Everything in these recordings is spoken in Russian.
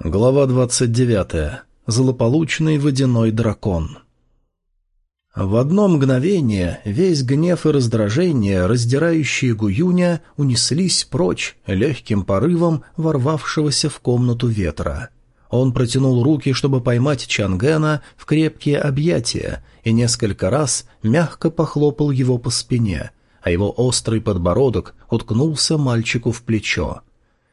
Глава 29. Злополучный водяной дракон. В одно мгновение весь гнев и раздражение, раздирающие Гуюня, унеслись прочь легким порывом ворвавшегося в комнату ветра. Он протянул руки, чтобы поймать Чангена в крепкие объятия, и несколько раз мягко похлопал его по спине, а его острый подбородок уткнулся мальчику в плечо.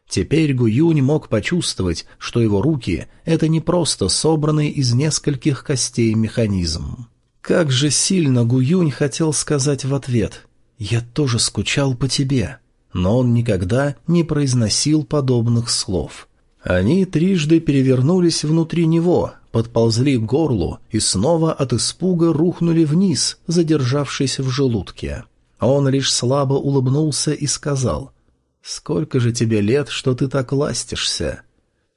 Теперь Гуюнь мог почувствовать, что его руки — это не просто собранный из нескольких костей механизм. Как же сильно Гуюнь хотел сказать в ответ «Я тоже скучал по тебе», но он никогда не произносил подобных слов. Они трижды перевернулись внутри него, подползли к горлу и снова от испуга рухнули вниз, задержавшись в желудке. Он лишь слабо улыбнулся и сказал — «Сколько же тебе лет, что ты так ластишься?»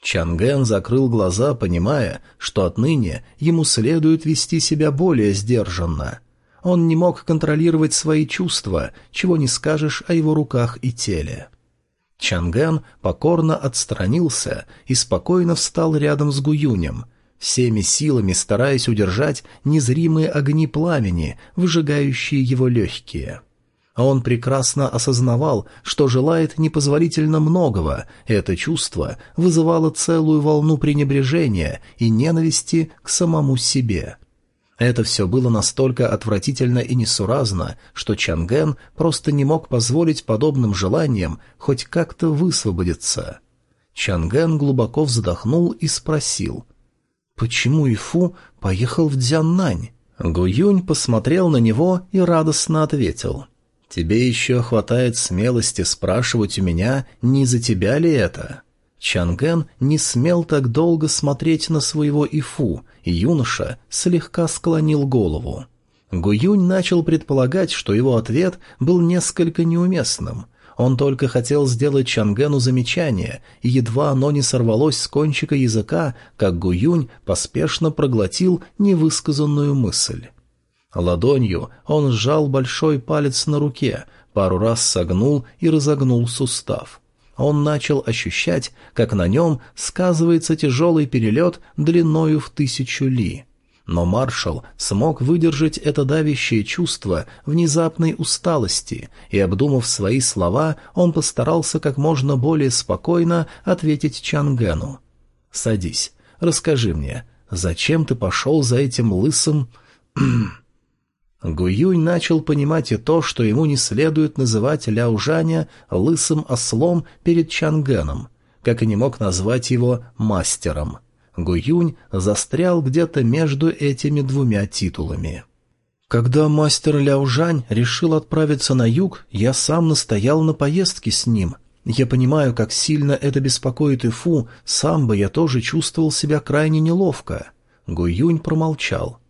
Чанген закрыл глаза, понимая, что отныне ему следует вести себя более сдержанно. Он не мог контролировать свои чувства, чего не скажешь о его руках и теле. Чанген покорно отстранился и спокойно встал рядом с Гуюнем, всеми силами стараясь удержать незримые огни пламени, выжигающие его легкие. А он прекрасно осознавал, что желает непозволительно многого, это чувство вызывало целую волну пренебрежения и ненависти к самому себе. Это все было настолько отвратительно и несуразно, что Чанген просто не мог позволить подобным желаниям хоть как-то высвободиться. Чанген глубоко вздохнул и спросил, «Почему Ифу поехал в Дзяннань?» Гуюнь посмотрел на него и радостно ответил, Тебе еще хватает смелости спрашивать у меня, не за тебя ли это?» Чанген не смел так долго смотреть на своего Ифу, и юноша слегка склонил голову. Гуюнь начал предполагать, что его ответ был несколько неуместным. Он только хотел сделать Чангену замечание, и едва оно не сорвалось с кончика языка, как Гуюнь поспешно проглотил невысказанную мысль. Ладонью он сжал большой палец на руке, пару раз согнул и разогнул сустав. Он начал ощущать, как на нем сказывается тяжелый перелет длиною в тысячу ли. Но маршал смог выдержать это давящее чувство внезапной усталости, и, обдумав свои слова, он постарался как можно более спокойно ответить Чангену. «Садись, расскажи мне, зачем ты пошел за этим лысым...» Гуюй начал понимать и то, что ему не следует называть Ляужаня лысым ослом перед Чангеном, как и не мог назвать его мастером. Гуюнь застрял где-то между этими двумя титулами. Когда мастер Ляужань решил отправиться на юг, я сам настоял на поездке с ним. Я понимаю, как сильно это беспокоит Ифу, сам бы я тоже чувствовал себя крайне неловко. Гуюнь промолчал.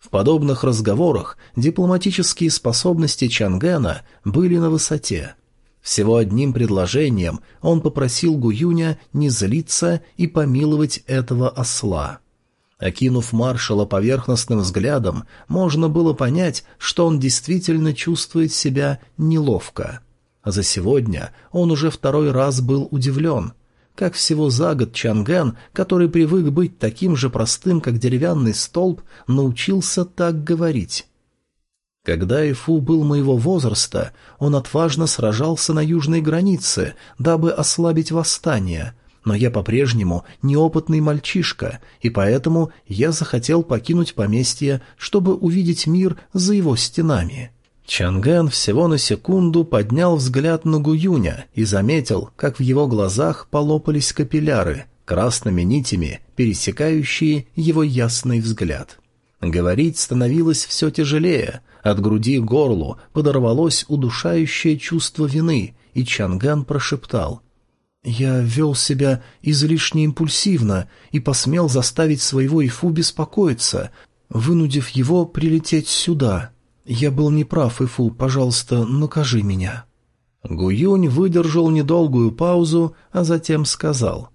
В подобных разговорах дипломатические способности Чангена были на высоте. Всего одним предложением он попросил Гуюня не злиться и помиловать этого осла. Окинув маршала поверхностным взглядом, можно было понять, что он действительно чувствует себя неловко. За сегодня он уже второй раз был удивлен – как всего за год Чанген, который привык быть таким же простым, как деревянный столб, научился так говорить. Когда Ифу был моего возраста, он отважно сражался на южной границе, дабы ослабить восстание, но я по-прежнему неопытный мальчишка, и поэтому я захотел покинуть поместье, чтобы увидеть мир за его стенами. Чангэн всего на секунду поднял взгляд на Гуюня и заметил, как в его глазах полопались капилляры, красными нитями, пересекающие его ясный взгляд. Говорить становилось все тяжелее, от груди к горлу подорвалось удушающее чувство вины, и Чанган прошептал — «Я вел себя излишне импульсивно и посмел заставить своего Ифу беспокоиться, вынудив его прилететь сюда. «Я был неправ, Ифу, пожалуйста, накажи меня». Гуюнь выдержал недолгую паузу, а затем сказал.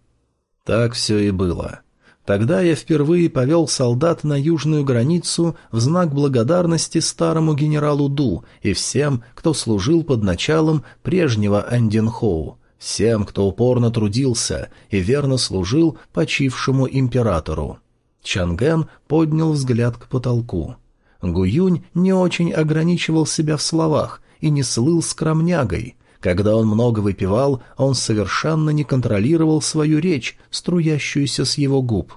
«Так все и было. Тогда я впервые повел солдат на южную границу в знак благодарности старому генералу Ду и всем, кто служил под началом прежнего Андинхоу. всем, кто упорно трудился и верно служил почившему императору. Чанген поднял взгляд к потолку. Гуюнь не очень ограничивал себя в словах и не слыл скромнягой. Когда он много выпивал, он совершенно не контролировал свою речь, струящуюся с его губ.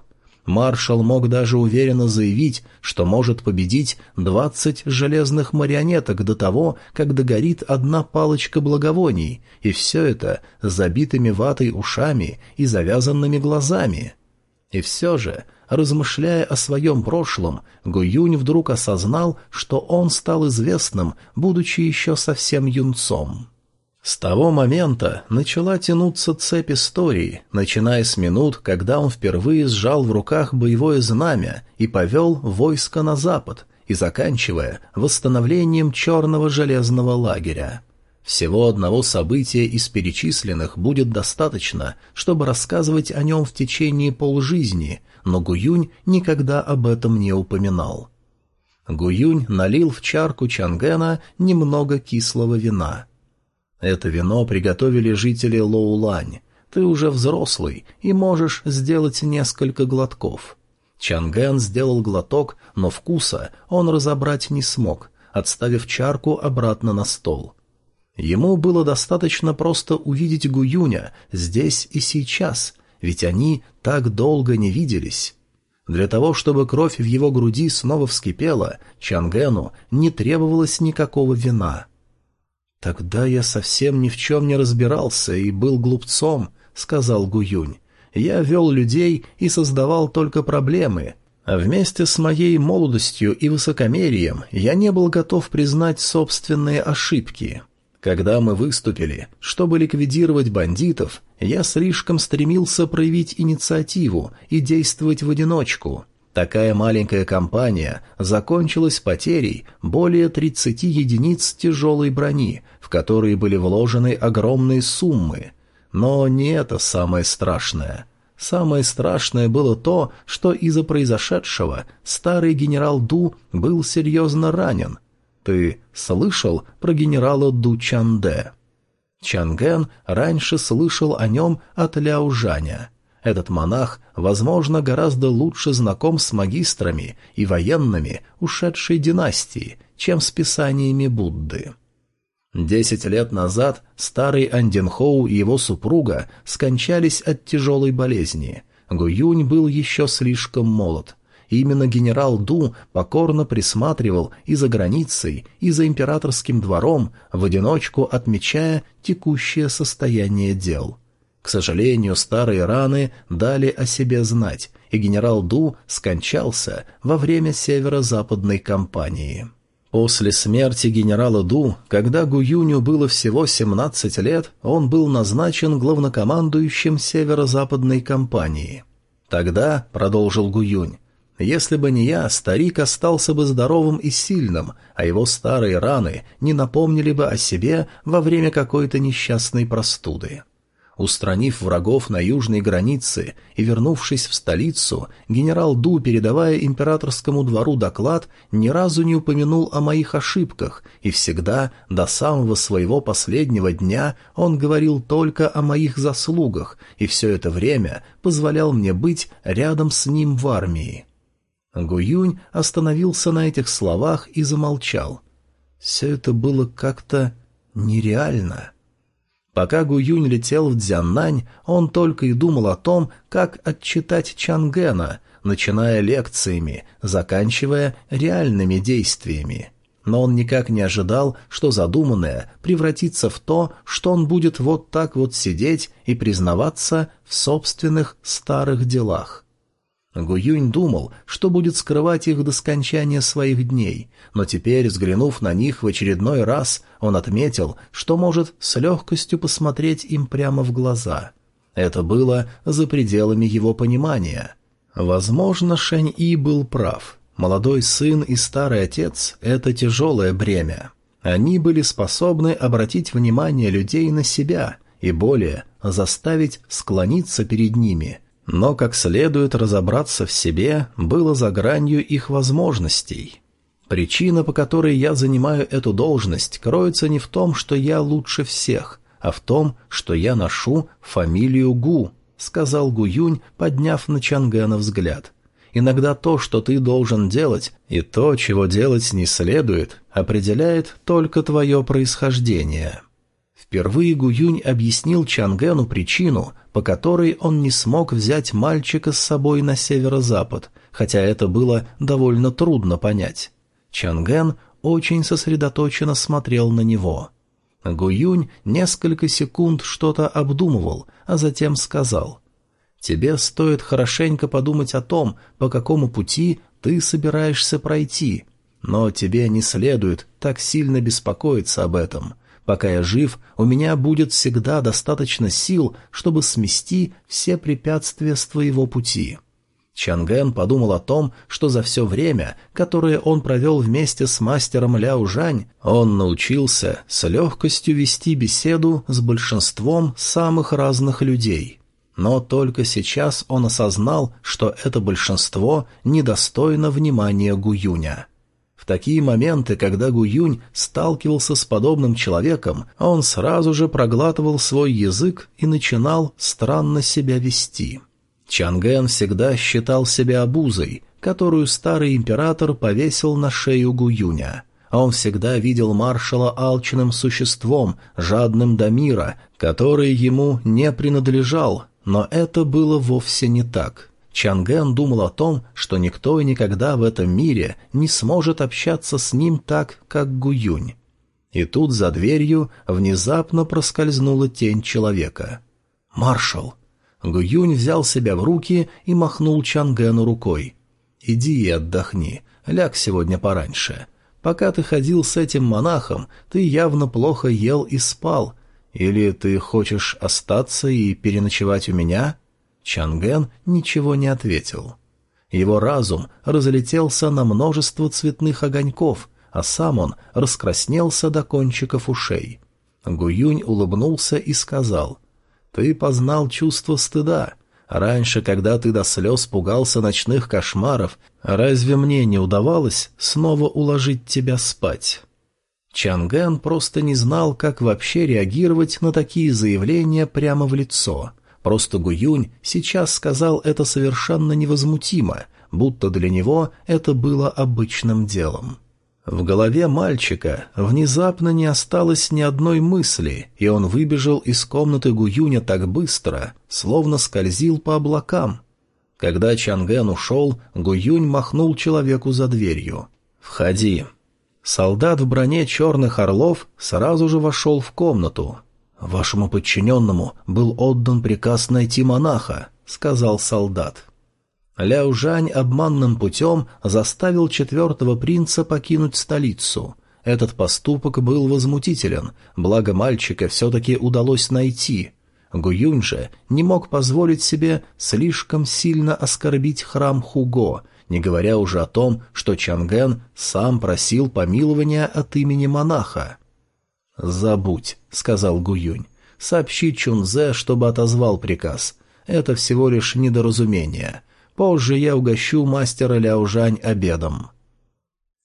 Маршал мог даже уверенно заявить, что может победить двадцать железных марионеток до того, как догорит одна палочка благовоний, и все это с забитыми ватой ушами и завязанными глазами. И все же Размышляя о своем прошлом, Гуюнь вдруг осознал, что он стал известным, будучи еще совсем юнцом. С того момента начала тянуться цепь истории, начиная с минут, когда он впервые сжал в руках боевое знамя и повел войско на запад, и заканчивая восстановлением черного железного лагеря. Всего одного события из перечисленных будет достаточно, чтобы рассказывать о нем в течение полжизни, но Гуюнь никогда об этом не упоминал. Гуюнь налил в чарку Чангена немного кислого вина. Это вино приготовили жители Лоулань. Ты уже взрослый и можешь сделать несколько глотков. Чанген сделал глоток, но вкуса он разобрать не смог, отставив чарку обратно на стол. Ему было достаточно просто увидеть Гуюня здесь и сейчас, ведь они так долго не виделись. Для того, чтобы кровь в его груди снова вскипела, Чангену не требовалось никакого вина. «Тогда я совсем ни в чем не разбирался и был глупцом», — сказал Гуюнь. «Я вел людей и создавал только проблемы, а вместе с моей молодостью и высокомерием я не был готов признать собственные ошибки. Когда мы выступили, чтобы ликвидировать бандитов, я слишком стремился проявить инициативу и действовать в одиночку. Такая маленькая компания закончилась потерей более 30 единиц тяжелой брони, в которые были вложены огромные суммы. Но не это самое страшное. Самое страшное было то, что из-за произошедшего старый генерал Ду был серьезно ранен – ты слышал про генерала Ду Чанде?» Чанген раньше слышал о нем от Ляо Жаня. Этот монах, возможно, гораздо лучше знаком с магистрами и военными ушедшей династии, чем с писаниями Будды. Десять лет назад старый Анденхоу и его супруга скончались от тяжелой болезни. Гуюнь был еще слишком молод, именно генерал Ду покорно присматривал и за границей, и за императорским двором, в одиночку отмечая текущее состояние дел. К сожалению, старые раны дали о себе знать, и генерал Ду скончался во время северо-западной кампании. После смерти генерала Ду, когда Гуюню было всего 17 лет, он был назначен главнокомандующим северо-западной кампании. Тогда, продолжил Гуюнь, если бы не я, старик остался бы здоровым и сильным, а его старые раны не напомнили бы о себе во время какой-то несчастной простуды. Устранив врагов на южной границе и вернувшись в столицу, генерал Ду, передавая императорскому двору доклад, ни разу не упомянул о моих ошибках, и всегда, до самого своего последнего дня, он говорил только о моих заслугах, и все это время позволял мне быть рядом с ним в армии. Гуюнь остановился на этих словах и замолчал. Все это было как-то нереально. Пока Гуюнь летел в Дзяннань, он только и думал о том, как отчитать Чангена, начиная лекциями, заканчивая реальными действиями. Но он никак не ожидал, что задуманное превратится в то, что он будет вот так вот сидеть и признаваться в собственных старых делах. Гуюнь думал, что будет скрывать их до скончания своих дней, но теперь, взглянув на них в очередной раз, он отметил, что может с легкостью посмотреть им прямо в глаза. Это было за пределами его понимания. Возможно, Шэнь-И был прав. Молодой сын и старый отец — это тяжелое бремя. Они были способны обратить внимание людей на себя и, более, заставить склониться перед ними — но как следует разобраться в себе было за гранью их возможностей. Причина, по которой я занимаю эту должность, кроется не в том, что я лучше всех, а в том, что я ношу фамилию Гу», — сказал Гуюнь, подняв на Чангена взгляд. «Иногда то, что ты должен делать, и то, чего делать не следует, определяет только твое происхождение». Впервые Гуюнь объяснил Чангену причину, по которой он не смог взять мальчика с собой на северо-запад, хотя это было довольно трудно понять. Чанген очень сосредоточенно смотрел на него. Гуюнь несколько секунд что-то обдумывал, а затем сказал «Тебе стоит хорошенько подумать о том, по какому пути ты собираешься пройти, но тебе не следует так сильно беспокоиться об этом». Пока я жив, у меня будет всегда достаточно сил, чтобы смести все препятствия с твоего пути». Чанген подумал о том, что за все время, которое он провел вместе с мастером Ляо Жань, он научился с легкостью вести беседу с большинством самых разных людей. Но только сейчас он осознал, что это большинство недостойно внимания Гуюня такие моменты, когда Гуюнь сталкивался с подобным человеком, он сразу же проглатывал свой язык и начинал странно себя вести. Чанген всегда считал себя обузой, которую старый император повесил на шею Гуюня. А он всегда видел маршала алчным существом, жадным до мира, который ему не принадлежал, но это было вовсе не так. Чанген думал о том, что никто и никогда в этом мире не сможет общаться с ним так, как Гуюнь. И тут за дверью внезапно проскользнула тень человека. «Маршал!» Гуюнь взял себя в руки и махнул Чангену рукой. «Иди и отдохни, ляг сегодня пораньше. Пока ты ходил с этим монахом, ты явно плохо ел и спал. Или ты хочешь остаться и переночевать у меня?» Чанген ничего не ответил. Его разум разлетелся на множество цветных огоньков, а сам он раскраснелся до кончиков ушей. Гуюнь улыбнулся и сказал, «Ты познал чувство стыда. Раньше, когда ты до слез пугался ночных кошмаров, разве мне не удавалось снова уложить тебя спать?» Чангэн просто не знал, как вообще реагировать на такие заявления прямо в лицо — Просто Гуюнь сейчас сказал это совершенно невозмутимо, будто для него это было обычным делом. В голове мальчика внезапно не осталось ни одной мысли, и он выбежал из комнаты Гуюня так быстро, словно скользил по облакам. Когда Чанген ушел, Гуюнь махнул человеку за дверью. «Входи». Солдат в броне черных орлов сразу же вошел в комнату, «Вашему подчиненному был отдан приказ найти монаха», — сказал солдат. Ляо Жань обманным путем заставил четвертого принца покинуть столицу. Этот поступок был возмутителен, благо мальчика все-таки удалось найти. Гуюнь же не мог позволить себе слишком сильно оскорбить храм Хуго, не говоря уже о том, что Чанген сам просил помилования от имени монаха. «Забудь», — сказал Гуюнь. «Сообщи Чунзе, чтобы отозвал приказ. Это всего лишь недоразумение. Позже я угощу мастера Ляужань обедом».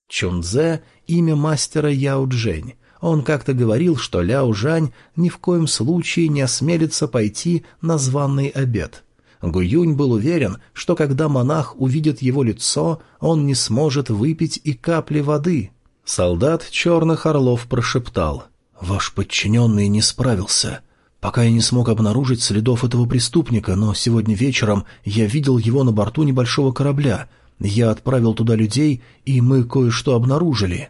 Чунзе — имя мастера Яо Джень. Он как-то говорил, что Ляо Жань ни в коем случае не осмелится пойти на званый обед. Гуюнь был уверен, что когда монах увидит его лицо, он не сможет выпить и капли воды. Солдат черных орлов прошептал «Ваш подчиненный не справился. Пока я не смог обнаружить следов этого преступника, но сегодня вечером я видел его на борту небольшого корабля. Я отправил туда людей, и мы кое-что обнаружили».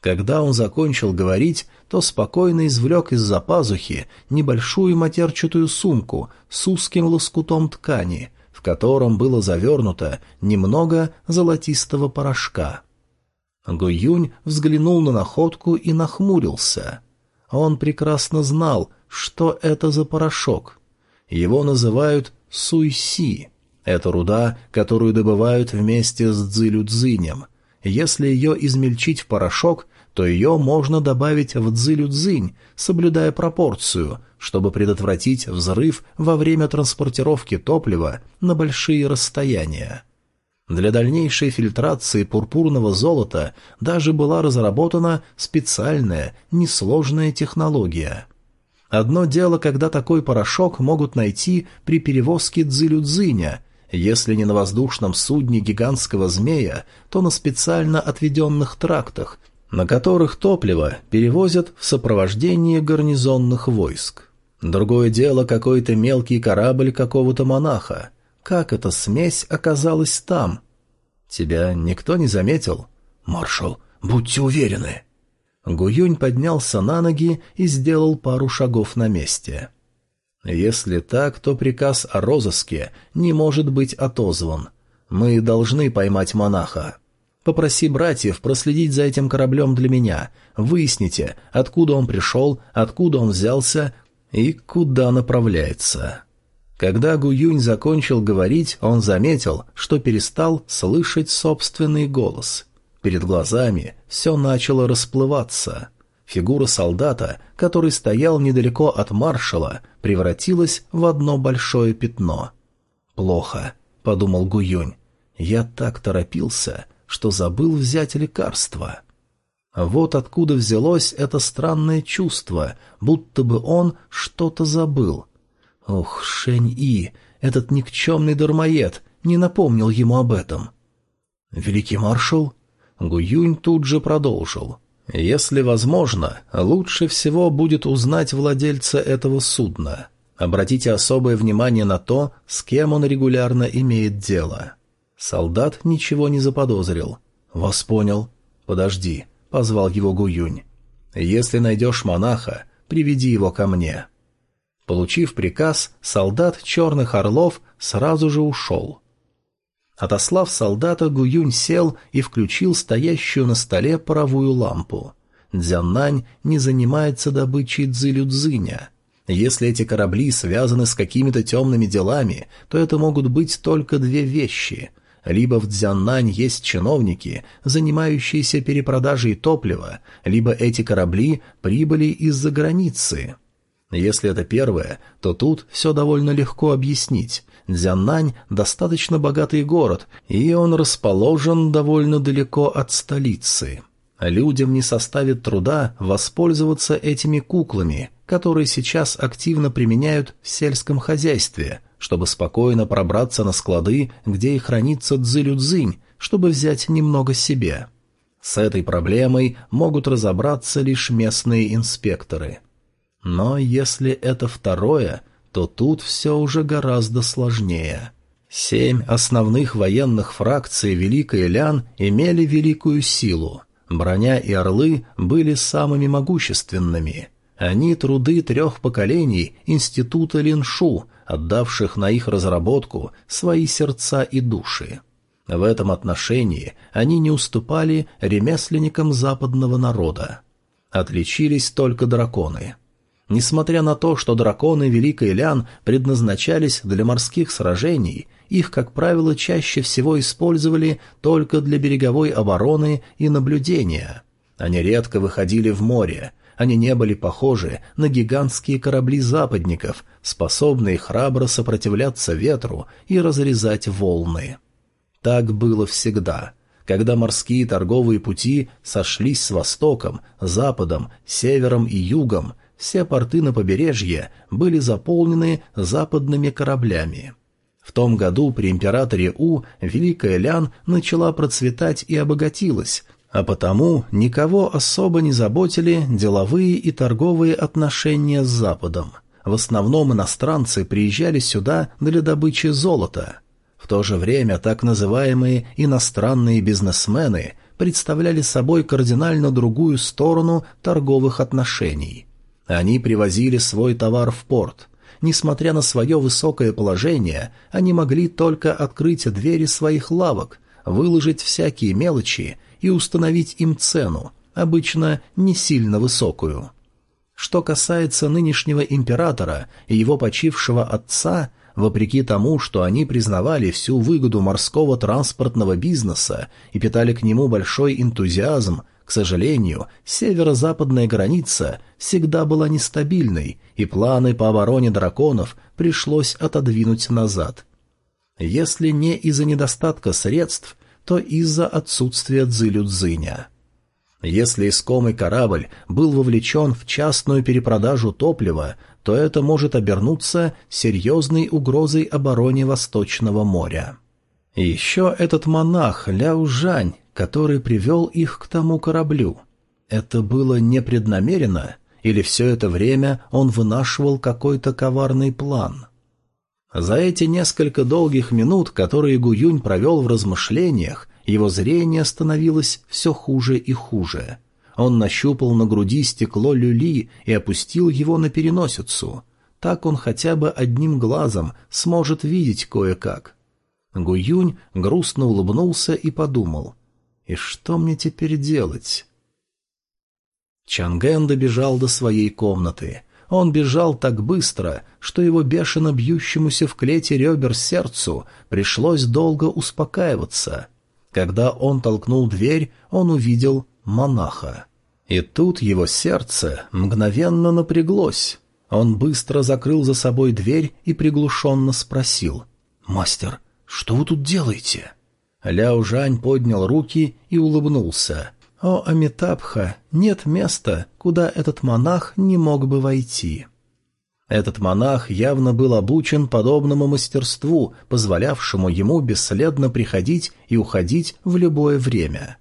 Когда он закончил говорить, то спокойно извлек из-за пазухи небольшую матерчатую сумку с узким лоскутом ткани, в котором было завернуто немного золотистого порошка. Гуюнь взглянул на находку и нахмурился. Он прекрасно знал, что это за порошок. Его называют суйси. Это руда, которую добывают вместе с дзилю-дзинем. Если ее измельчить в порошок, то ее можно добавить в дзилю-дзинь, соблюдая пропорцию, чтобы предотвратить взрыв во время транспортировки топлива на большие расстояния. Для дальнейшей фильтрации пурпурного золота даже была разработана специальная, несложная технология. Одно дело, когда такой порошок могут найти при перевозке дзилюдзиня, если не на воздушном судне гигантского змея, то на специально отведенных трактах, на которых топливо перевозят в сопровождении гарнизонных войск. Другое дело какой-то мелкий корабль какого-то монаха. Как эта смесь оказалась там? Тебя никто не заметил? Маршал, будьте уверены. Гуюнь поднялся на ноги и сделал пару шагов на месте. Если так, то приказ о розыске не может быть отозван. Мы должны поймать монаха. Попроси братьев проследить за этим кораблем для меня. Выясните, откуда он пришел, откуда он взялся и куда направляется. Когда Гуюнь закончил говорить, он заметил, что перестал слышать собственный голос. Перед глазами все начало расплываться. Фигура солдата, который стоял недалеко от маршала, превратилась в одно большое пятно. «Плохо», — подумал Гуюнь. «Я так торопился, что забыл взять лекарство». Вот откуда взялось это странное чувство, будто бы он что-то забыл. Ох, Шень-И, этот никчемный дармоед, не напомнил ему об этом. «Великий маршал?» Гуюнь тут же продолжил. «Если возможно, лучше всего будет узнать владельца этого судна. Обратите особое внимание на то, с кем он регулярно имеет дело». Солдат ничего не заподозрил. «Вас понял. Подожди, — позвал его Гуюнь. «Если найдешь монаха, приведи его ко мне». Получив приказ, солдат Черных Орлов сразу же ушел. Отослав солдата, Гуюнь сел и включил стоящую на столе паровую лампу. Дзяннань не занимается добычей дзылю-дзыня. Если эти корабли связаны с какими-то темными делами, то это могут быть только две вещи либо в Дзяннань есть чиновники, занимающиеся перепродажей топлива, либо эти корабли прибыли из-за границы. Если это первое, то тут все довольно легко объяснить. Дзяннань – достаточно богатый город, и он расположен довольно далеко от столицы. Людям не составит труда воспользоваться этими куклами, которые сейчас активно применяют в сельском хозяйстве, чтобы спокойно пробраться на склады, где и хранится дзылю-дзынь, чтобы взять немного себе. С этой проблемой могут разобраться лишь местные инспекторы. Но если это второе, то тут все уже гораздо сложнее. Семь основных военных фракций Великой Лян имели великую силу. Броня и орлы были самыми могущественными. Они труды трех поколений Института Линшу, отдавших на их разработку свои сердца и души. В этом отношении они не уступали ремесленникам западного народа. Отличились только драконы. Несмотря на то, что драконы Великой Лян предназначались для морских сражений, их, как правило, чаще всего использовали только для береговой обороны и наблюдения. Они редко выходили в море, они не были похожи на гигантские корабли западников, способные храбро сопротивляться ветру и разрезать волны. Так было всегда. Когда морские торговые пути сошлись с востоком, западом, севером и югом, все порты на побережье были заполнены западными кораблями. В том году при императоре У Великая Лян начала процветать и обогатилась, а потому никого особо не заботили деловые и торговые отношения с Западом. В основном иностранцы приезжали сюда для добычи золота. В то же время так называемые иностранные бизнесмены представляли собой кардинально другую сторону торговых отношений. Они привозили свой товар в порт. Несмотря на свое высокое положение, они могли только открыть двери своих лавок, выложить всякие мелочи и установить им цену, обычно не сильно высокую. Что касается нынешнего императора и его почившего отца, вопреки тому, что они признавали всю выгоду морского транспортного бизнеса и питали к нему большой энтузиазм, к сожалению, северо-западная граница всегда была нестабильной, и планы по обороне драконов пришлось отодвинуть назад. Если не из-за недостатка средств, то из-за отсутствия Цзилю-Цзиня. Если искомый корабль был вовлечен в частную перепродажу топлива, то это может обернуться серьезной угрозой обороне Восточного моря. Еще этот монах Ляо Жань, который привел их к тому кораблю. Это было непреднамеренно, или все это время он вынашивал какой-то коварный план? За эти несколько долгих минут, которые Гуюнь провел в размышлениях, его зрение становилось все хуже и хуже – он нащупал на груди стекло люли и опустил его на переносицу. Так он хотя бы одним глазом сможет видеть кое-как. Гуюнь грустно улыбнулся и подумал. «И что мне теперь делать?» Чанген добежал до своей комнаты. Он бежал так быстро, что его бешено бьющемуся в клете ребер сердцу пришлось долго успокаиваться. Когда он толкнул дверь, он увидел монаха. И тут его сердце мгновенно напряглось. Он быстро закрыл за собой дверь и приглушенно спросил. «Мастер, что вы тут делаете?» Ляо Жань поднял руки и улыбнулся. «О, Амитабха, нет места, куда этот монах не мог бы войти». Этот монах явно был обучен подобному мастерству, позволявшему ему бесследно приходить и уходить в любое время.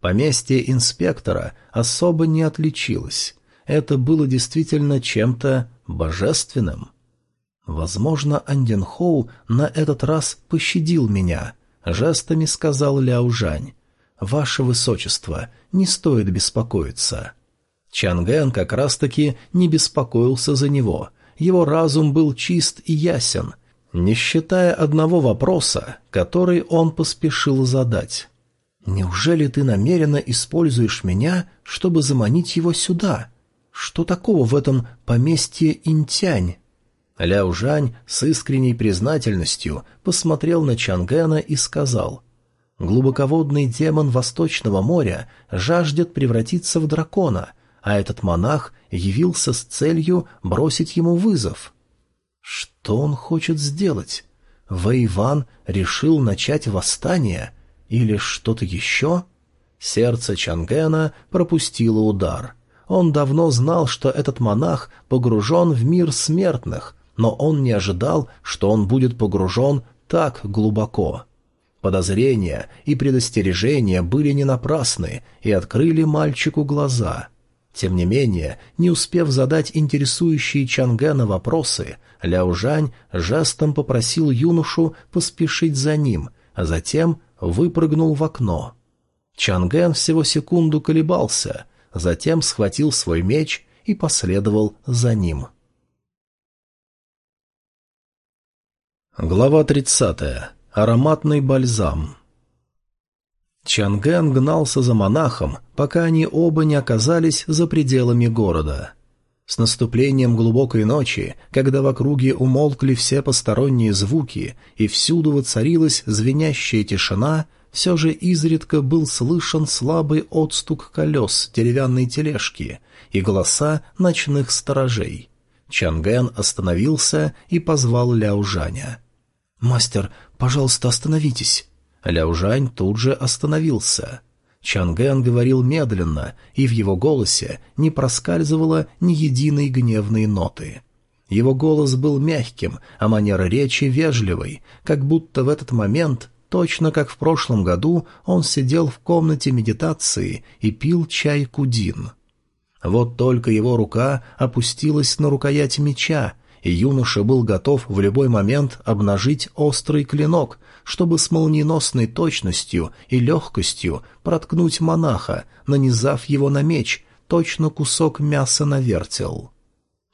Поместье инспектора особо не отличилось. Это было действительно чем-то божественным. Возможно, Анденхоу на этот раз пощадил меня, жестами сказал Ляо Жань. «Ваше Высочество, не стоит беспокоиться». Чанген как раз-таки не беспокоился за него. Его разум был чист и ясен, не считая одного вопроса, который он поспешил задать. «Неужели ты намеренно используешь меня, чтобы заманить его сюда? Что такого в этом поместье Интянь?» Ляо Жань с искренней признательностью посмотрел на Чангена и сказал, «Глубоководный демон Восточного моря жаждет превратиться в дракона, а этот монах явился с целью бросить ему вызов». «Что он хочет сделать?» Вэйван решил начать восстание — или что-то еще? Сердце Чангена пропустило удар. Он давно знал, что этот монах погружен в мир смертных, но он не ожидал, что он будет погружен так глубоко. Подозрения и предостережения были не напрасны и открыли мальчику глаза. Тем не менее, не успев задать интересующие Чангена вопросы, Ляужань жестом попросил юношу поспешить за ним, а затем выпрыгнул в окно. Чанген всего секунду колебался, затем схватил свой меч и последовал за ним. Глава 30. Ароматный бальзам. Чанген гнался за монахом, пока они оба не оказались за пределами города. С наступлением глубокой ночи, когда в округе умолкли все посторонние звуки и всюду воцарилась звенящая тишина, все же изредка был слышен слабый отстук колес деревянной тележки и голоса ночных сторожей. Чанген остановился и позвал Ляужаня. «Мастер, пожалуйста, остановитесь». Ляужань тут же остановился — Чанген говорил медленно, и в его голосе не проскальзывало ни единой гневной ноты. Его голос был мягким, а манера речи вежливой, как будто в этот момент, точно как в прошлом году, он сидел в комнате медитации и пил чай кудин. Вот только его рука опустилась на рукоять меча, и юноша был готов в любой момент обнажить острый клинок, чтобы с молниеносной точностью и легкостью проткнуть монаха, нанизав его на меч, точно кусок мяса на вертел.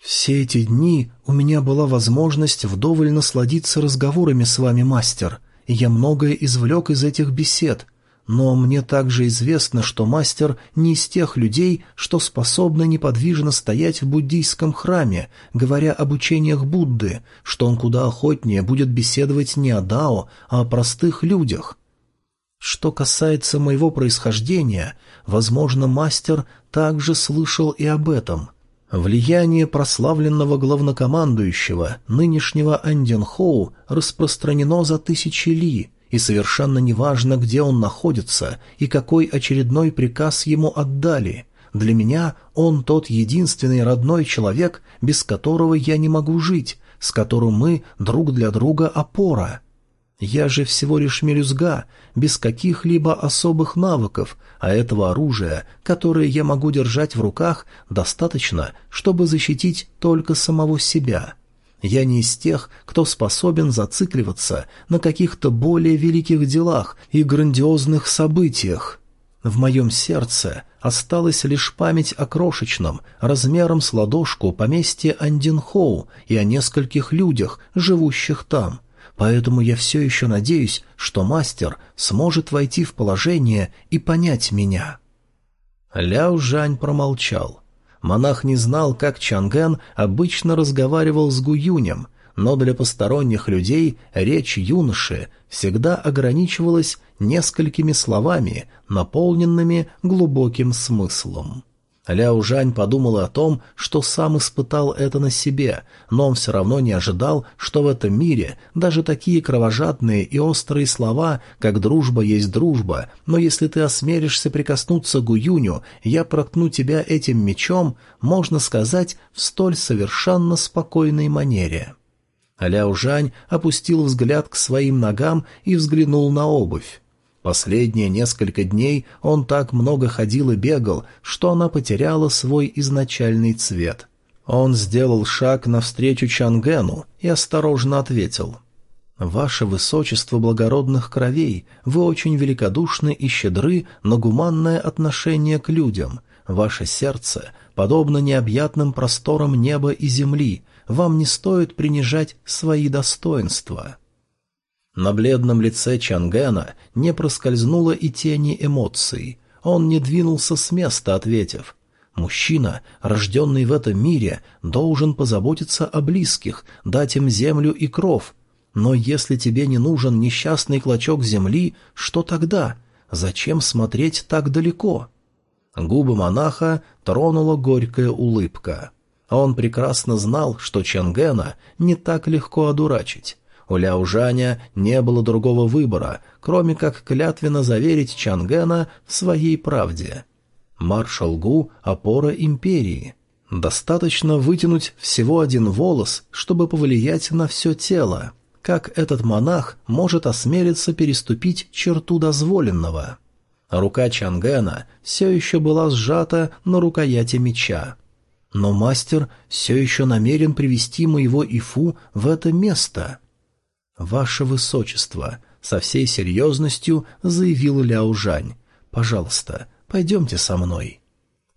«Все эти дни у меня была возможность вдоволь насладиться разговорами с вами, мастер, и я многое извлек из этих бесед», но мне также известно, что мастер не из тех людей, что способны неподвижно стоять в буддийском храме, говоря об учениях Будды, что он куда охотнее будет беседовать не о Дао, а о простых людях. Что касается моего происхождения, возможно, мастер также слышал и об этом. Влияние прославленного главнокомандующего, нынешнего Анденхоу, распространено за тысячи ли — и совершенно неважно, где он находится и какой очередной приказ ему отдали. Для меня он тот единственный родной человек, без которого я не могу жить, с которым мы друг для друга опора. Я же всего лишь мелюзга, без каких-либо особых навыков, а этого оружия, которое я могу держать в руках, достаточно, чтобы защитить только самого себя. Я не из тех, кто способен зацикливаться на каких-то более великих делах и грандиозных событиях. В моем сердце осталась лишь память о крошечном, размером с ладошку поместье Андинхоу и о нескольких людях, живущих там. Поэтому я все еще надеюсь, что мастер сможет войти в положение и понять меня. Ляо Жань промолчал. Монах не знал, как Чанген обычно разговаривал с Гуюнем, но для посторонних людей речь юноши всегда ограничивалась несколькими словами, наполненными глубоким смыслом. Ляо Жань подумал о том, что сам испытал это на себе, но он все равно не ожидал, что в этом мире даже такие кровожадные и острые слова, как «дружба есть дружба», но если ты осмелишься прикоснуться к Гуюню, я проткну тебя этим мечом, можно сказать в столь совершенно спокойной манере. Ляо Жань опустил взгляд к своим ногам и взглянул на обувь. Последние несколько дней он так много ходил и бегал, что она потеряла свой изначальный цвет. Он сделал шаг навстречу Чангену и осторожно ответил. «Ваше высочество благородных кровей, вы очень великодушны и щедры на гуманное отношение к людям. Ваше сердце подобно необъятным просторам неба и земли, вам не стоит принижать свои достоинства». На бледном лице Чангена не проскользнуло и тени эмоций. Он не двинулся с места, ответив. «Мужчина, рожденный в этом мире, должен позаботиться о близких, дать им землю и кров. Но если тебе не нужен несчастный клочок земли, что тогда? Зачем смотреть так далеко?» Губы монаха тронула горькая улыбка. Он прекрасно знал, что Чангена не так легко одурачить. У Ляо Жаня не было другого выбора, кроме как клятвенно заверить Чангена в своей правде. Маршал Гу — опора империи. Достаточно вытянуть всего один волос, чтобы повлиять на все тело. Как этот монах может осмелиться переступить черту дозволенного? Рука Чангена все еще была сжата на рукояти меча. Но мастер все еще намерен привести моего Ифу в это место. «Ваше Высочество», — со всей серьезностью заявил Ляо Жань, — «пожалуйста, пойдемте со мной».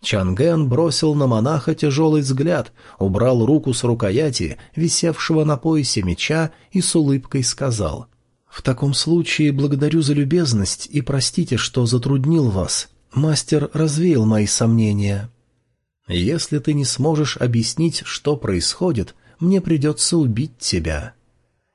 Чанген бросил на монаха тяжелый взгляд, убрал руку с рукояти, висевшего на поясе меча, и с улыбкой сказал «В таком случае благодарю за любезность и простите, что затруднил вас. Мастер развеял мои сомнения». «Если ты не сможешь объяснить, что происходит, мне придется убить тебя».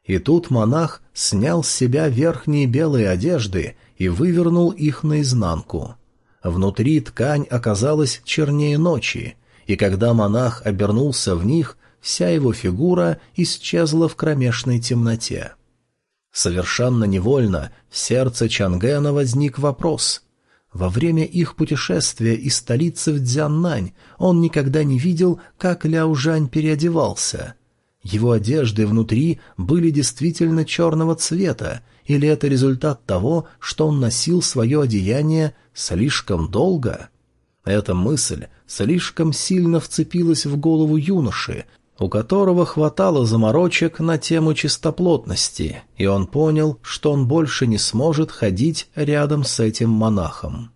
И тут монах снял с себя верхние белые одежды и вывернул их наизнанку. Внутри ткань оказалась чернее ночи, и когда монах обернулся в них, вся его фигура исчезла в кромешной темноте. Совершенно невольно в сердце Чангена возник вопрос. Во время их путешествия из столицы в Дзяннань он никогда не видел, как Ляо Жань переодевался — его одежды внутри были действительно черного цвета, или это результат того, что он носил свое одеяние слишком долго? Эта мысль слишком сильно вцепилась в голову юноши, у которого хватало заморочек на тему чистоплотности, и он понял, что он больше не сможет ходить рядом с этим монахом.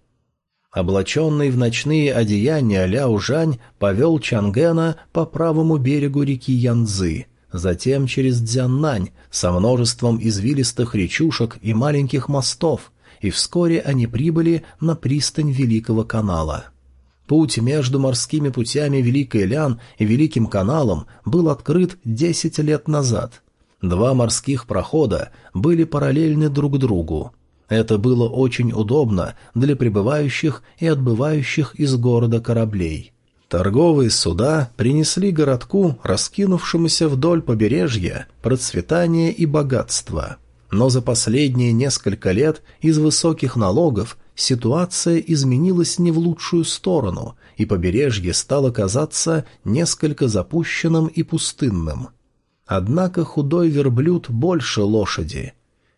Облаченный в ночные одеяния Ляо Жань повел Чангена по правому берегу реки Янцзы, затем через Дзяннань со множеством извилистых речушек и маленьких мостов, и вскоре они прибыли на пристань Великого канала. Путь между морскими путями Великой Лян и Великим каналом был открыт десять лет назад. Два морских прохода были параллельны друг другу. Это было очень удобно для прибывающих и отбывающих из города кораблей. Торговые суда принесли городку, раскинувшемуся вдоль побережья, процветание и богатство. Но за последние несколько лет из высоких налогов ситуация изменилась не в лучшую сторону, и побережье стало казаться несколько запущенным и пустынным. Однако худой верблюд больше лошади.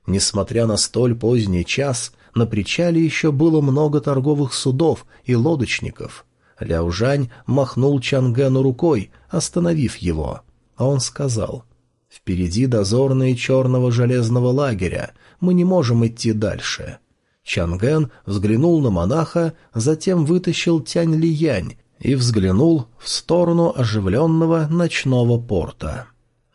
Несмотря на столь поздний час, на причале еще было много торговых судов и лодочников. Ляужань махнул Чангену рукой, остановив его. А он сказал, «Впереди дозорные черного железного лагеря, мы не можем идти дальше». Чанген взглянул на монаха, затем вытащил Тянь Лиянь и взглянул в сторону оживленного ночного порта.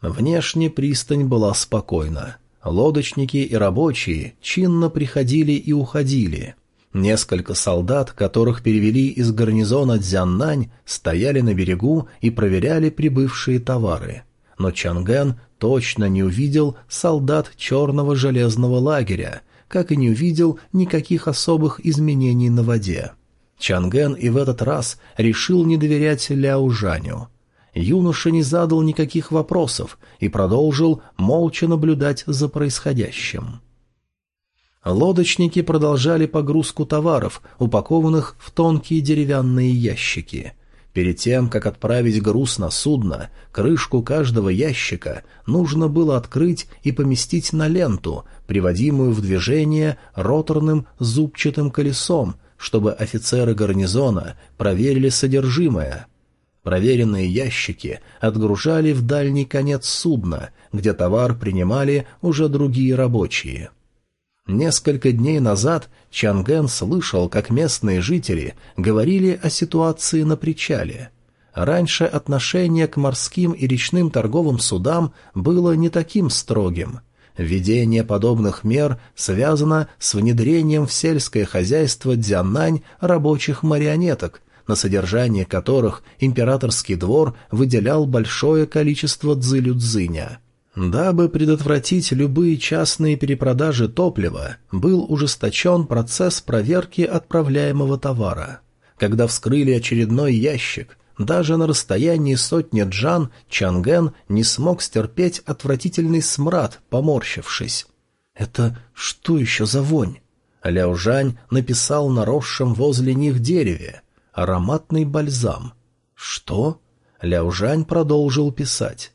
Внешне пристань была спокойна. Лодочники и рабочие чинно приходили и уходили. Несколько солдат, которых перевели из гарнизона Дзяннань, стояли на берегу и проверяли прибывшие товары. Но Чанген точно не увидел солдат черного железного лагеря, как и не увидел никаких особых изменений на воде. Чанген и в этот раз решил не доверять Ляо Жаню. Юноша не задал никаких вопросов и продолжил молча наблюдать за происходящим. Лодочники продолжали погрузку товаров, упакованных в тонкие деревянные ящики. Перед тем, как отправить груз на судно, крышку каждого ящика нужно было открыть и поместить на ленту, приводимую в движение роторным зубчатым колесом, чтобы офицеры гарнизона проверили содержимое. Проверенные ящики отгружали в дальний конец судна, где товар принимали уже другие рабочие. Несколько дней назад Чанген слышал, как местные жители говорили о ситуации на причале. Раньше отношение к морским и речным торговым судам было не таким строгим. Введение подобных мер связано с внедрением в сельское хозяйство дзяннань рабочих марионеток, на содержание которых императорский двор выделял большое количество дзылю-дзыня. Дабы предотвратить любые частные перепродажи топлива, был ужесточен процесс проверки отправляемого товара. Когда вскрыли очередной ящик, даже на расстоянии сотни джан Чанген не смог стерпеть отвратительный смрад, поморщившись. «Это что еще за вонь?» Ляужань написал на росшем возле них дереве. «Ароматный бальзам». «Что?» Ляужань продолжил писать.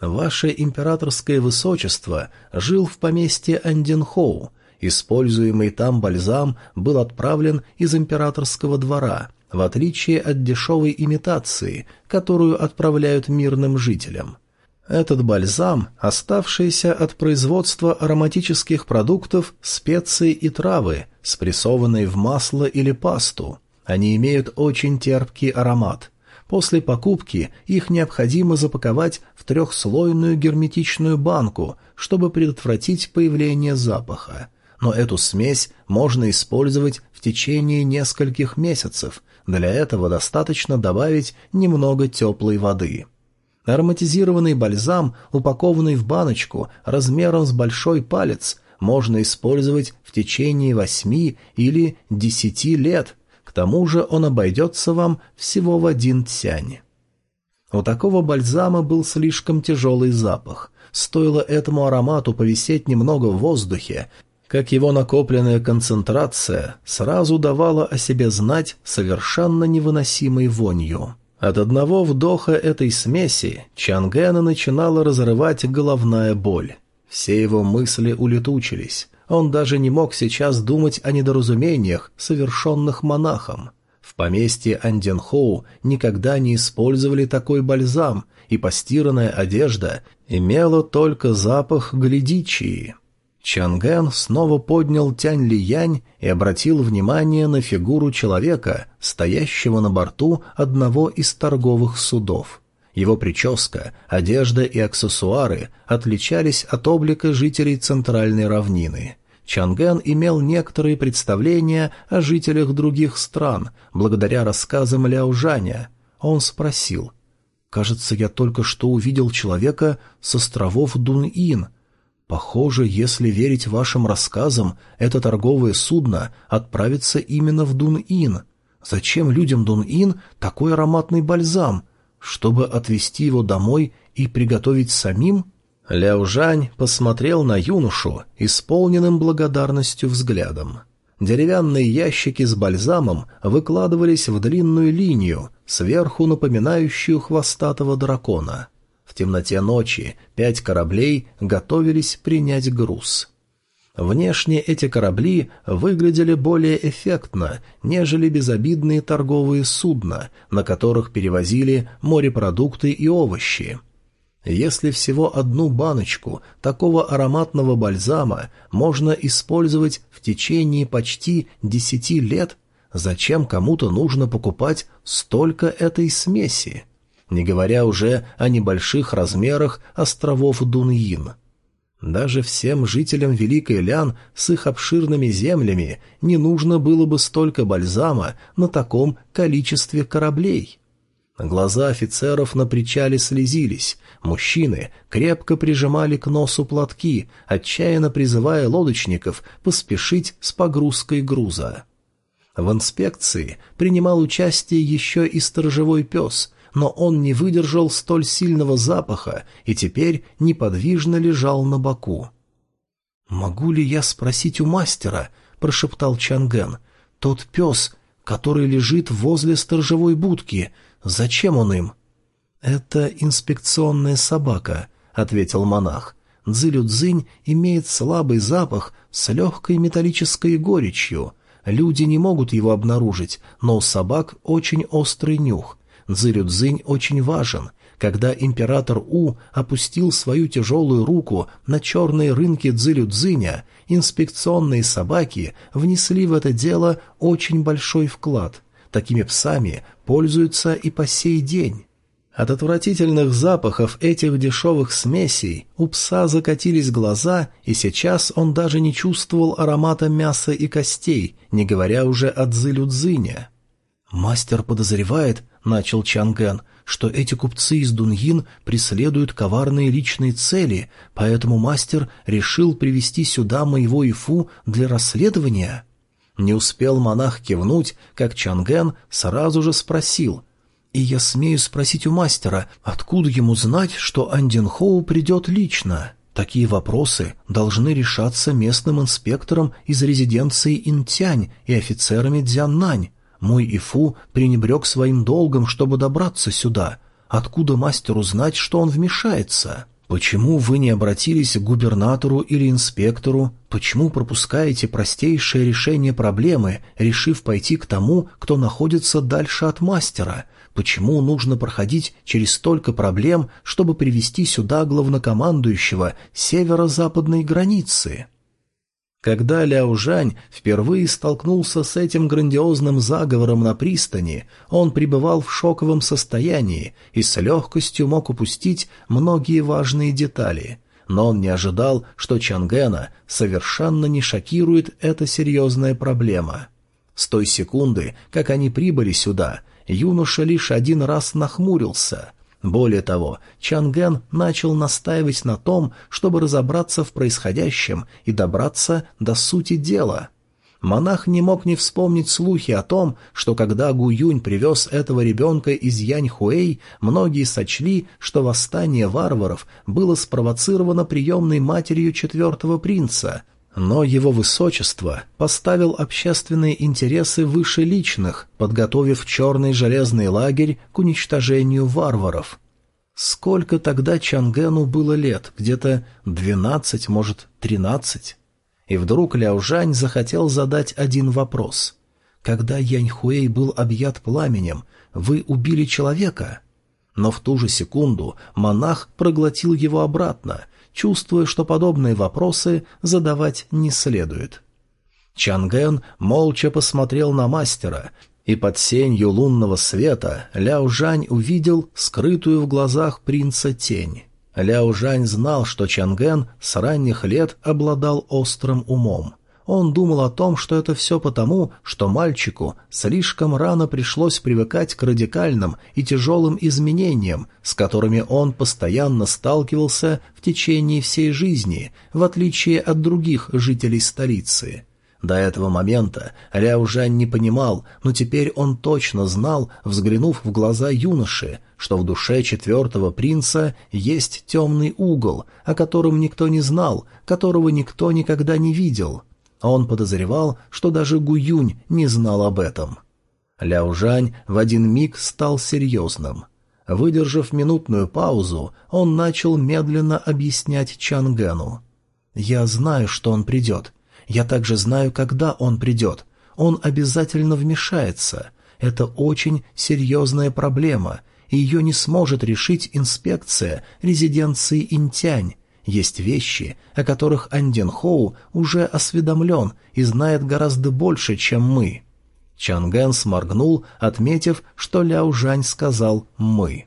«Ваше императорское высочество жил в поместье Андинхоу. Используемый там бальзам был отправлен из императорского двора, в отличие от дешевой имитации, которую отправляют мирным жителям. Этот бальзам, оставшийся от производства ароматических продуктов, специи и травы, спрессованные в масло или пасту. Они имеют очень терпкий аромат – После покупки их необходимо запаковать в трехслойную герметичную банку, чтобы предотвратить появление запаха. Но эту смесь можно использовать в течение нескольких месяцев. Для этого достаточно добавить немного теплой воды. Ароматизированный бальзам, упакованный в баночку размером с большой палец, можно использовать в течение восьми или десяти лет – тому же он обойдется вам всего в один тянь. У такого бальзама был слишком тяжелый запах. Стоило этому аромату повисеть немного в воздухе, как его накопленная концентрация сразу давала о себе знать совершенно невыносимой вонью. От одного вдоха этой смеси Чангена начинала разрывать головная боль. Все его мысли улетучились. Он даже не мог сейчас думать о недоразумениях, совершенных монахом. В поместье Анденхоу никогда не использовали такой бальзам, и постиранная одежда имела только запах глядичии. Чанген снова поднял Тянь Лиянь и обратил внимание на фигуру человека, стоящего на борту одного из торговых судов. Его прическа, одежда и аксессуары отличались от облика жителей Центральной равнины. Чанган имел некоторые представления о жителях других стран, благодаря рассказам Ляо Жаня. Он спросил, «Кажется, я только что увидел человека с островов Дун-Ин. Похоже, если верить вашим рассказам, это торговое судно отправится именно в Дун-Ин. Зачем людям Дун-Ин такой ароматный бальзам?» Чтобы отвезти его домой и приготовить самим? Ляо Жань посмотрел на юношу исполненным благодарностью взглядом. Деревянные ящики с бальзамом выкладывались в длинную линию, сверху напоминающую хвостатого дракона. В темноте ночи пять кораблей готовились принять груз. Внешне эти корабли выглядели более эффектно, нежели безобидные торговые судна, на которых перевозили морепродукты и овощи. Если всего одну баночку такого ароматного бальзама можно использовать в течение почти десяти лет, зачем кому-то нужно покупать столько этой смеси? Не говоря уже о небольших размерах островов Дуньин. Даже всем жителям Великой Лян с их обширными землями не нужно было бы столько бальзама на таком количестве кораблей. Глаза офицеров на причале слезились, мужчины крепко прижимали к носу платки, отчаянно призывая лодочников поспешить с погрузкой груза. В инспекции принимал участие еще и сторожевой пес, но он не выдержал столь сильного запаха и теперь неподвижно лежал на боку. «Могу ли я спросить у мастера?» — прошептал Чанген. «Тот пес, который лежит возле сторожевой будки, Зачем он им? Это инспекционная собака, ответил монах. Цзилю-дзынь имеет слабый запах с легкой металлической горечью. Люди не могут его обнаружить, но у собак очень острый нюх. Цзилю-дзынь очень важен. Когда император У опустил свою тяжелую руку на черные рынки Цзилю-дзыня, инспекционные собаки внесли в это дело очень большой вклад. Такими псами пользуются и по сей день. От отвратительных запахов этих дешевых смесей у пса закатились глаза, и сейчас он даже не чувствовал аромата мяса и костей, не говоря уже о дзылю-дзыне. «Мастер подозревает», — начал Чанген, — «что эти купцы из Дуньин преследуют коварные личные цели, поэтому мастер решил привести сюда моего Ифу для расследования». Не успел монах кивнуть, как Чанген сразу же спросил. «И я смею спросить у мастера, откуда ему знать, что Андин Хоу придет лично?» Такие вопросы должны решаться местным инспектором из резиденции Интянь и офицерами Дзяннань. Мой Ифу пренебрег своим долгом, чтобы добраться сюда. Откуда мастеру знать, что он вмешается?» Почему вы не обратились к губернатору или инспектору? Почему пропускаете простейшее решение проблемы, решив пойти к тому, кто находится дальше от мастера? Почему нужно проходить через столько проблем, чтобы привести сюда главнокомандующего северо-западной границы?» Когда Ляо Жань впервые столкнулся с этим грандиозным заговором на пристани, он пребывал в шоковом состоянии и с легкостью мог упустить многие важные детали. Но он не ожидал, что Чангена совершенно не шокирует эта серьезная проблема. С той секунды, как они прибыли сюда, юноша лишь один раз нахмурился — более того, Чанген начал настаивать на том, чтобы разобраться в происходящем и добраться до сути дела. Монах не мог не вспомнить слухи о том, что когда Гу Юнь привез этого ребенка из Яньхуэй, многие сочли, что восстание варваров было спровоцировано приемной матерью четвертого принца — но его высочество поставил общественные интересы выше личных, подготовив черный железный лагерь к уничтожению варваров. Сколько тогда Чангену было лет? Где-то двенадцать, может, тринадцать? И вдруг Ляужань захотел задать один вопрос. «Когда Яньхуэй был объят пламенем, вы убили человека?» Но в ту же секунду монах проглотил его обратно — чувствуя, что подобные вопросы задавать не следует. Чанген молча посмотрел на мастера, и под сенью лунного света Ляо Жань увидел скрытую в глазах принца тень. Ляо Жань знал, что Чанген с ранних лет обладал острым умом. Он думал о том, что это все потому, что мальчику слишком рано пришлось привыкать к радикальным и тяжелым изменениям, с которыми он постоянно сталкивался в течение всей жизни, в отличие от других жителей столицы. До этого момента Ляо Жань не понимал, но теперь он точно знал, взглянув в глаза юноши, что в душе четвертого принца есть темный угол, о котором никто не знал, которого никто никогда не видел. Он подозревал, что даже Гуюнь не знал об этом. Ляо Жань в один миг стал серьезным. Выдержав минутную паузу, он начал медленно объяснять Чангену. «Я знаю, что он придет. Я также знаю, когда он придет. Он обязательно вмешается. Это очень серьезная проблема, и ее не сможет решить инспекция резиденции Интянь. Есть вещи, о которых Андин Хоу уже осведомлен и знает гораздо больше, чем мы». Чангэн сморгнул, отметив, что Ляо Жань сказал «мы».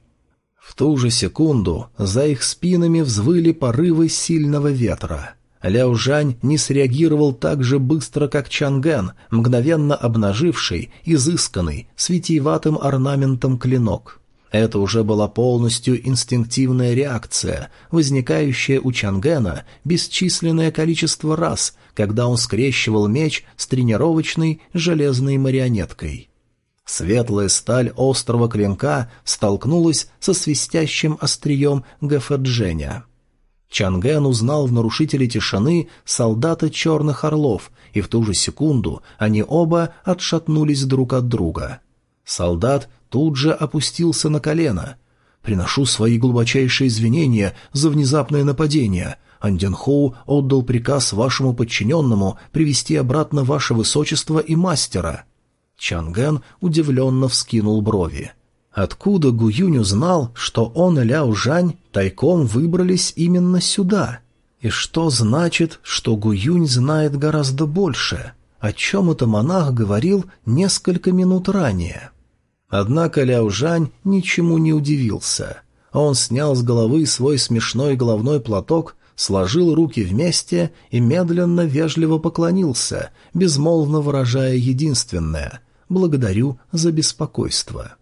В ту же секунду за их спинами взвыли порывы сильного ветра. Ляо Жань не среагировал так же быстро, как Чангэн, мгновенно обнаживший изысканный, с витиеватым орнаментом клинок. Это уже была полностью инстинктивная реакция, возникающая у Чангена бесчисленное количество раз, когда он скрещивал меч с тренировочной железной марионеткой. Светлая сталь острого клинка столкнулась со свистящим острием Гафадженя. Чанген узнал в нарушителе тишины солдата черных орлов, и в ту же секунду они оба отшатнулись друг от друга. Солдат тут же опустился на колено. «Приношу свои глубочайшие извинения за внезапное нападение. Анденхоу отдал приказ вашему подчиненному привести обратно ваше высочество и мастера». Чанген удивленно вскинул брови. Откуда Гуюнь узнал, что он и Ляо Жань тайком выбрались именно сюда? И что значит, что Гуюнь знает гораздо больше? О чем это монах говорил несколько минут ранее? Однако Ляо Жань ничему не удивился. Он снял с головы свой смешной головной платок, сложил руки вместе и медленно вежливо поклонился, безмолвно выражая единственное «благодарю за беспокойство».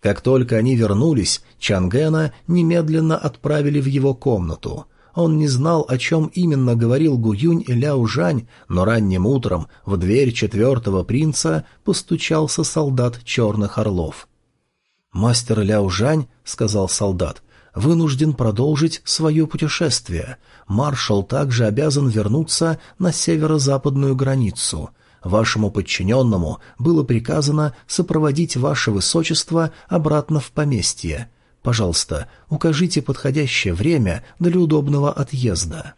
Как только они вернулись, Чангена немедленно отправили в его комнату. Он не знал, о чем именно говорил Гуюнь и Ляо Жань, но ранним утром в дверь четвертого принца постучался солдат черных орлов. «Мастер Ляо Жань», — сказал солдат, — «вынужден продолжить свое путешествие. Маршал также обязан вернуться на северо-западную границу». Вашему подчиненному было приказано сопроводить ваше высочество обратно в поместье. Пожалуйста, укажите подходящее время для удобного отъезда».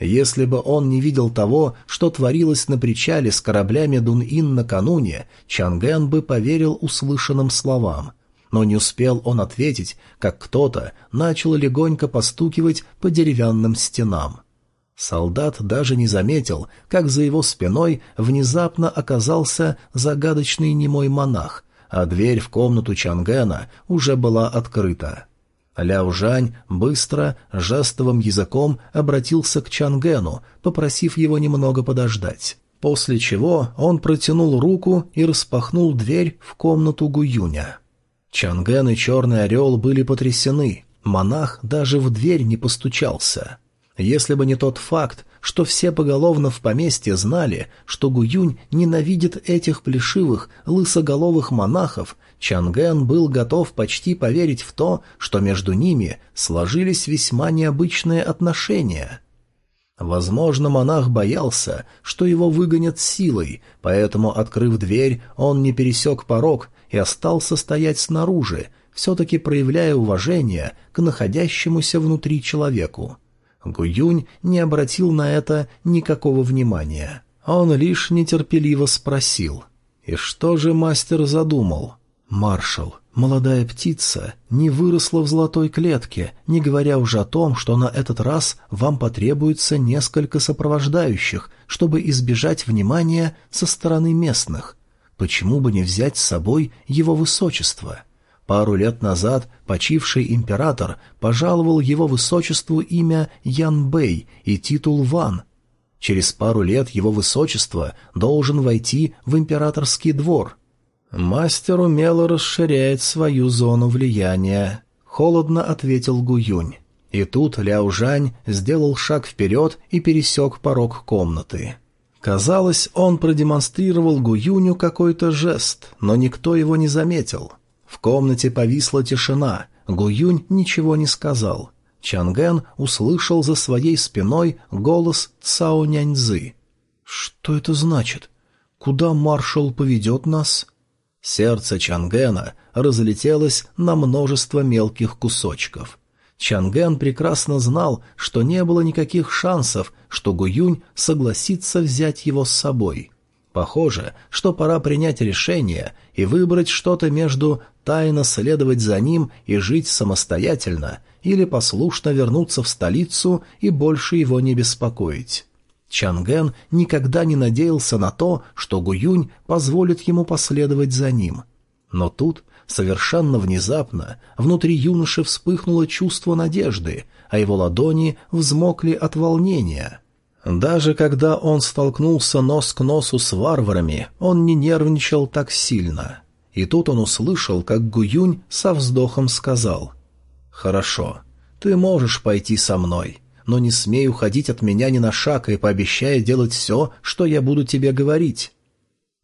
Если бы он не видел того, что творилось на причале с кораблями Дун-Ин накануне, Чанген бы поверил услышанным словам. Но не успел он ответить, как кто-то начал легонько постукивать по деревянным стенам. Солдат даже не заметил, как за его спиной внезапно оказался загадочный немой монах, а дверь в комнату Чангена уже была открыта. Ляо Жань быстро, жестовым языком обратился к Чангену, попросив его немного подождать. После чего он протянул руку и распахнул дверь в комнату Гуюня. Чанген и Черный Орел были потрясены, монах даже в дверь не постучался. Если бы не тот факт, что все поголовно в поместье знали, что Гуюнь ненавидит этих плешивых, лысоголовых монахов, Чанген был готов почти поверить в то, что между ними сложились весьма необычные отношения. Возможно, монах боялся, что его выгонят силой, поэтому, открыв дверь, он не пересек порог и остался стоять снаружи, все-таки проявляя уважение к находящемуся внутри человеку. Гуюнь не обратил на это никакого внимания. Он лишь нетерпеливо спросил. «И что же мастер задумал?» «Маршал, молодая птица не выросла в золотой клетке, не говоря уже о том, что на этот раз вам потребуется несколько сопровождающих, чтобы избежать внимания со стороны местных. Почему бы не взять с собой его высочество?» Пару лет назад почивший император пожаловал его высочеству имя Ян Бэй и титул Ван. Через пару лет его высочество должен войти в императорский двор. Мастер умело расширяет свою зону влияния, холодно ответил Гуюнь. И тут Ляо Жань сделал шаг вперед и пересек порог комнаты. Казалось, он продемонстрировал Гуюню какой-то жест, но никто его не заметил. В комнате повисла тишина, Гуюнь ничего не сказал. Чанген услышал за своей спиной голос Цао Няньзы. «Что это значит? Куда маршал поведет нас?» Сердце Чангена разлетелось на множество мелких кусочков. Чанген прекрасно знал, что не было никаких шансов, что Гуюнь согласится взять его с собой. Похоже, что пора принять решение и выбрать что-то между тайно следовать за ним и жить самостоятельно или послушно вернуться в столицу и больше его не беспокоить. Чанген никогда не надеялся на то, что Гуюнь позволит ему последовать за ним. Но тут, совершенно внезапно, внутри юноши вспыхнуло чувство надежды, а его ладони взмокли от волнения. Даже когда он столкнулся нос к носу с варварами, он не нервничал так сильно. И тут он услышал, как Гуюнь со вздохом сказал «Хорошо, ты можешь пойти со мной» но не смей уходить от меня ни на шаг и пообещай делать все, что я буду тебе говорить».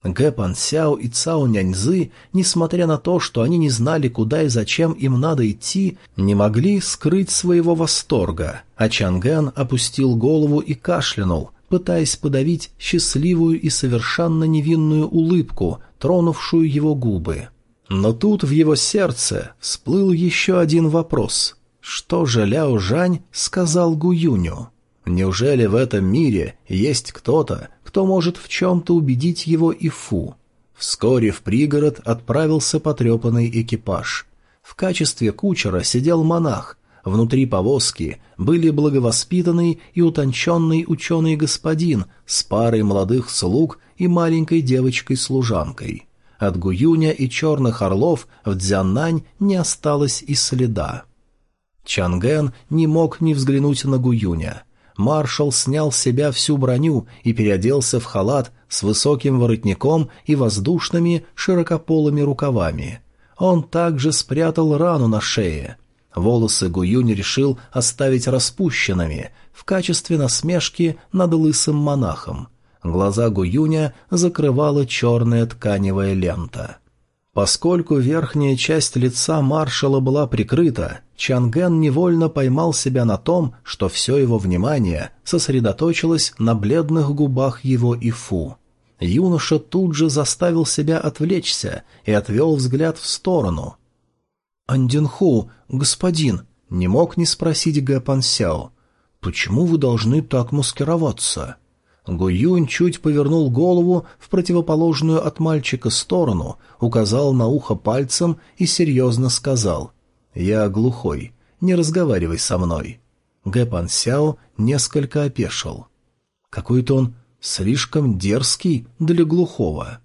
Гэ Пан Сяо и Цао Няньзы, несмотря на то, что они не знали, куда и зачем им надо идти, не могли скрыть своего восторга, а Чангэн опустил голову и кашлянул, пытаясь подавить счастливую и совершенно невинную улыбку, тронувшую его губы. Но тут в его сердце всплыл еще один вопрос. Что же Ляо Жань сказал Гуюню? Неужели в этом мире есть кто-то, кто может в чем-то убедить его и Фу? Вскоре в пригород отправился потрепанный экипаж. В качестве кучера сидел монах, Внутри повозки были благовоспитанный и утонченный ученый господин с парой молодых слуг и маленькой девочкой-служанкой. От Гуюня и черных орлов в Дзяннань не осталось и следа. Чанген не мог не взглянуть на Гуюня. Маршал снял с себя всю броню и переоделся в халат с высоким воротником и воздушными широкополыми рукавами. Он также спрятал рану на шее. Волосы Гуюнь решил оставить распущенными в качестве насмешки над лысым монахом. Глаза Гуюня закрывала черная тканевая лента. Поскольку верхняя часть лица маршала была прикрыта, Чанген невольно поймал себя на том, что все его внимание сосредоточилось на бледных губах его Ифу. Юноша тут же заставил себя отвлечься и отвел взгляд в сторону. «Андинху, господин», — не мог не спросить Гэ Пансяо, — «почему вы должны так маскироваться?» Гуюнь чуть повернул голову в противоположную от мальчика сторону, указал на ухо пальцем и серьезно сказал «Я глухой, не разговаривай со мной». Гэ Сяо несколько опешил. Какой-то он слишком дерзкий для глухого.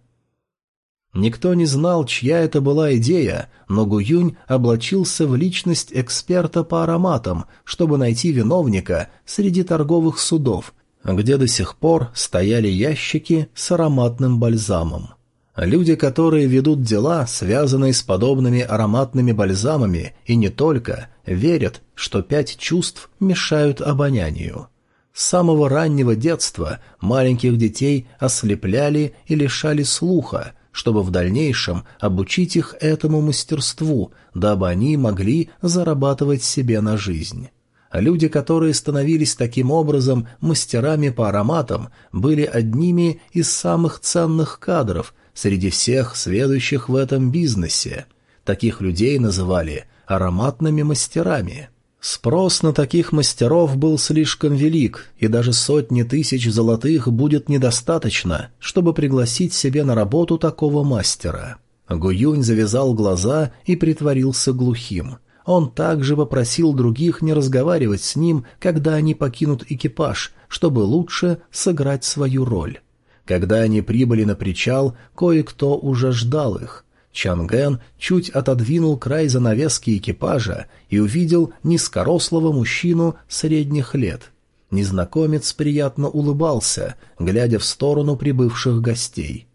Никто не знал, чья это была идея, но Гуюнь облачился в личность эксперта по ароматам, чтобы найти виновника среди торговых судов – где до сих пор стояли ящики с ароматным бальзамом. Люди, которые ведут дела, связанные с подобными ароматными бальзамами, и не только, верят, что пять чувств мешают обонянию. С самого раннего детства маленьких детей ослепляли и лишали слуха, чтобы в дальнейшем обучить их этому мастерству, дабы они могли зарабатывать себе на жизнь. Люди, которые становились таким образом мастерами по ароматам, были одними из самых ценных кадров среди всех следующих в этом бизнесе. Таких людей называли ароматными мастерами. Спрос на таких мастеров был слишком велик, и даже сотни тысяч золотых будет недостаточно, чтобы пригласить себе на работу такого мастера. Гуюнь завязал глаза и притворился глухим – он также попросил других не разговаривать с ним, когда они покинут экипаж, чтобы лучше сыграть свою роль. Когда они прибыли на причал, кое-кто уже ждал их. Чанген чуть отодвинул край занавески экипажа и увидел низкорослого мужчину средних лет. Незнакомец приятно улыбался, глядя в сторону прибывших гостей.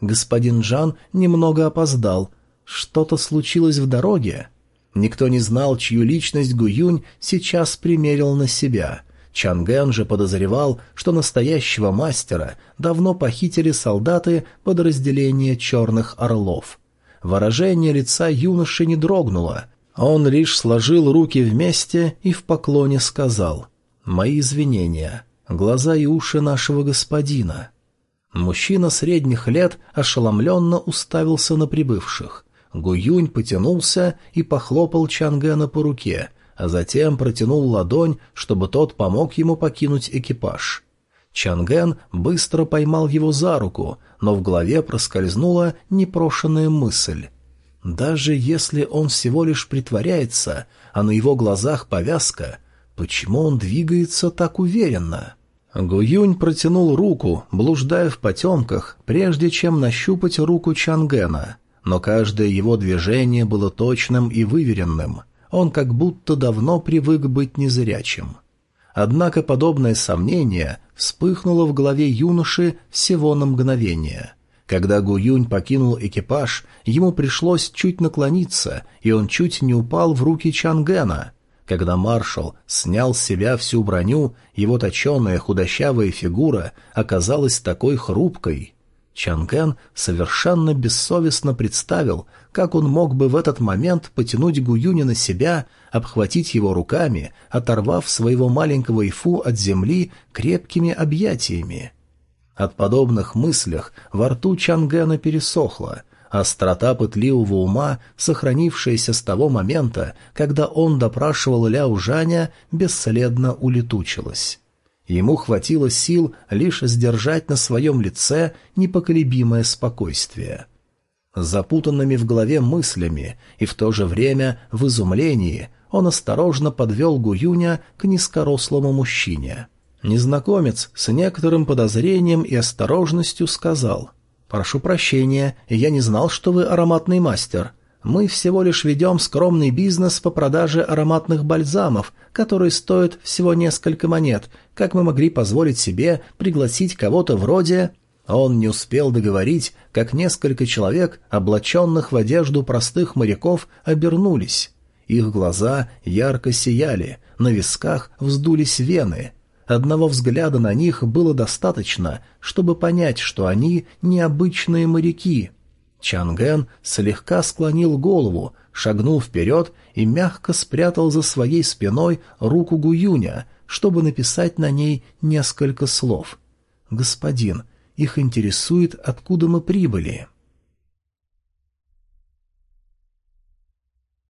Господин Жан немного опоздал. Что-то случилось в дороге? Никто не знал, чью личность Гуюнь сейчас примерил на себя. Чанген же подозревал, что настоящего мастера давно похитили солдаты подразделения «Черных орлов». Выражение лица юноши не дрогнуло. Он лишь сложил руки вместе и в поклоне сказал «Мои извинения, глаза и уши нашего господина». Мужчина средних лет ошеломленно уставился на прибывших. Гуюнь потянулся и похлопал Чангена по руке, а затем протянул ладонь, чтобы тот помог ему покинуть экипаж. Чанген быстро поймал его за руку, но в голове проскользнула непрошенная мысль. Даже если он всего лишь притворяется, а на его глазах повязка, почему он двигается так уверенно? Гуюнь протянул руку, блуждая в потемках, прежде чем нащупать руку Чангена, но каждое его движение было точным и выверенным. Он как будто давно привык быть незрячим. Однако подобное сомнение вспыхнуло в голове юноши всего на мгновение. Когда Гуюнь покинул экипаж, ему пришлось чуть наклониться, и он чуть не упал в руки Чангена. Когда маршал снял с себя всю броню, его точеная худощавая фигура оказалась такой хрупкой. Чанген совершенно бессовестно представил, как он мог бы в этот момент потянуть Гуюня на себя, обхватить его руками, оторвав своего маленького Ифу от земли крепкими объятиями. От подобных мыслях во рту Чангена пересохло, а острота пытливого ума, сохранившаяся с того момента, когда он допрашивал Ляо Жаня, бесследно улетучилась. Ему хватило сил лишь сдержать на своем лице непоколебимое спокойствие. Запутанными в голове мыслями и в то же время в изумлении он осторожно подвел Гуюня к низкорослому мужчине. Незнакомец с некоторым подозрением и осторожностью сказал «Прошу прощения, я не знал, что вы ароматный мастер. Мы всего лишь ведем скромный бизнес по продаже ароматных бальзамов, которые стоят всего несколько монет. Как мы могли позволить себе пригласить кого-то вроде...» Он не успел договорить, как несколько человек, облаченных в одежду простых моряков, обернулись. Их глаза ярко сияли, на висках вздулись вены. Одного взгляда на них было достаточно, чтобы понять, что они необычные моряки. Чанген слегка склонил голову, шагнул вперед и мягко спрятал за своей спиной руку Гуюня, чтобы написать на ней несколько слов. «Господин, их интересует, откуда мы прибыли».